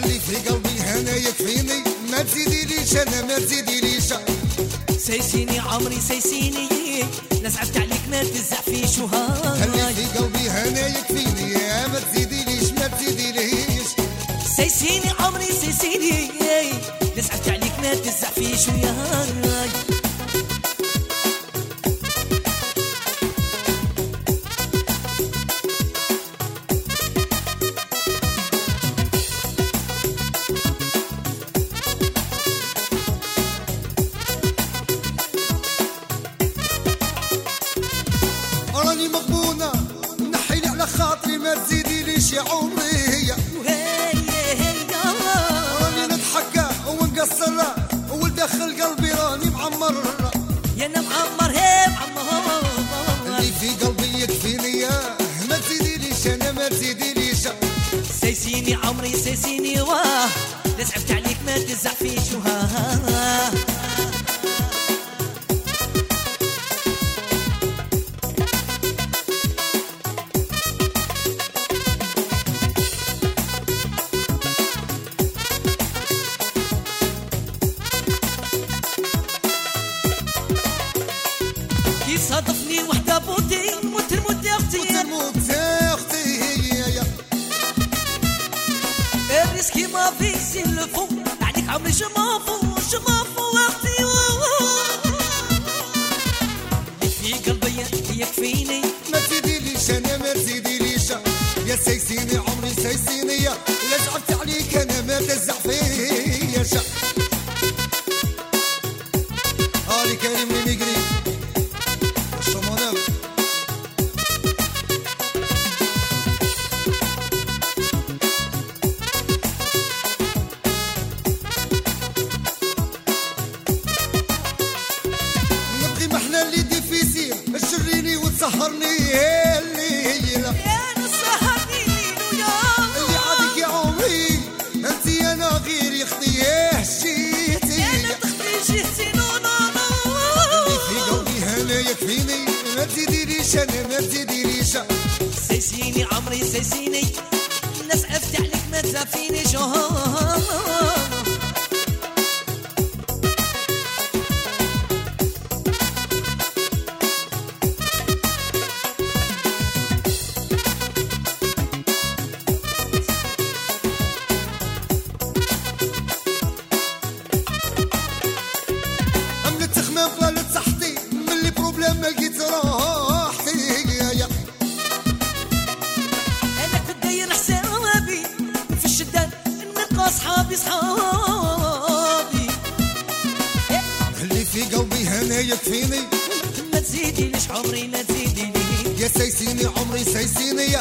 في قلبي هنا يكفيني. ما تزيديليش أنا ما تزيديليش سيسيني عمري سيسيني. نزعفت عليك ما تزع في شهاي اللي في قلبي هنا يكفيني. ما تزيديليش ما تزيديليش سيسيني عمري سيسيني. نزعفت عليك ما تزع في راني مغبونة نحيلي على خاطري ما تزيديليش يا عمري. راني نضحك ونقصر وداخل قلبي راني معمر. يا أنا معمر هي معمر. اللي في قلبي يكفيني ما تزيديليش أنا ما تزيديليش سيسيني عمري سيسيني واه. نزعفت عليك ما تزع في صادفني وحدة بوتي وترمد يا أختي. وتموت يا أختي هي يا الريسكي ما في سلفو عليك عمري شمافو شمافو أختي. اللي في قلبي يكفيني. ما تزيديليش أنا ما تزيديليش يا سيسيني عمري سيسيني يا. لا زعفت عليك أنا ما تزع تشريني وتسهرني الليلة. يا نصحني ليلو اللي عادك يا عمري أنت أنا غير يا أختي يا شيتي أنا تختي جيتي نو نو اللي في نو قلبي هنا يكفيني ما تزيديليش أنا ما تزيديليش سيسيني عمري سيسيني الناس عفت عليك ما تزافيني شهور صحابي صحابي اللي في قلبي هنا يكفيني. ما تزيدي ليش عمري ما تزيدي لي يا سيسيني عمري سيسيني يا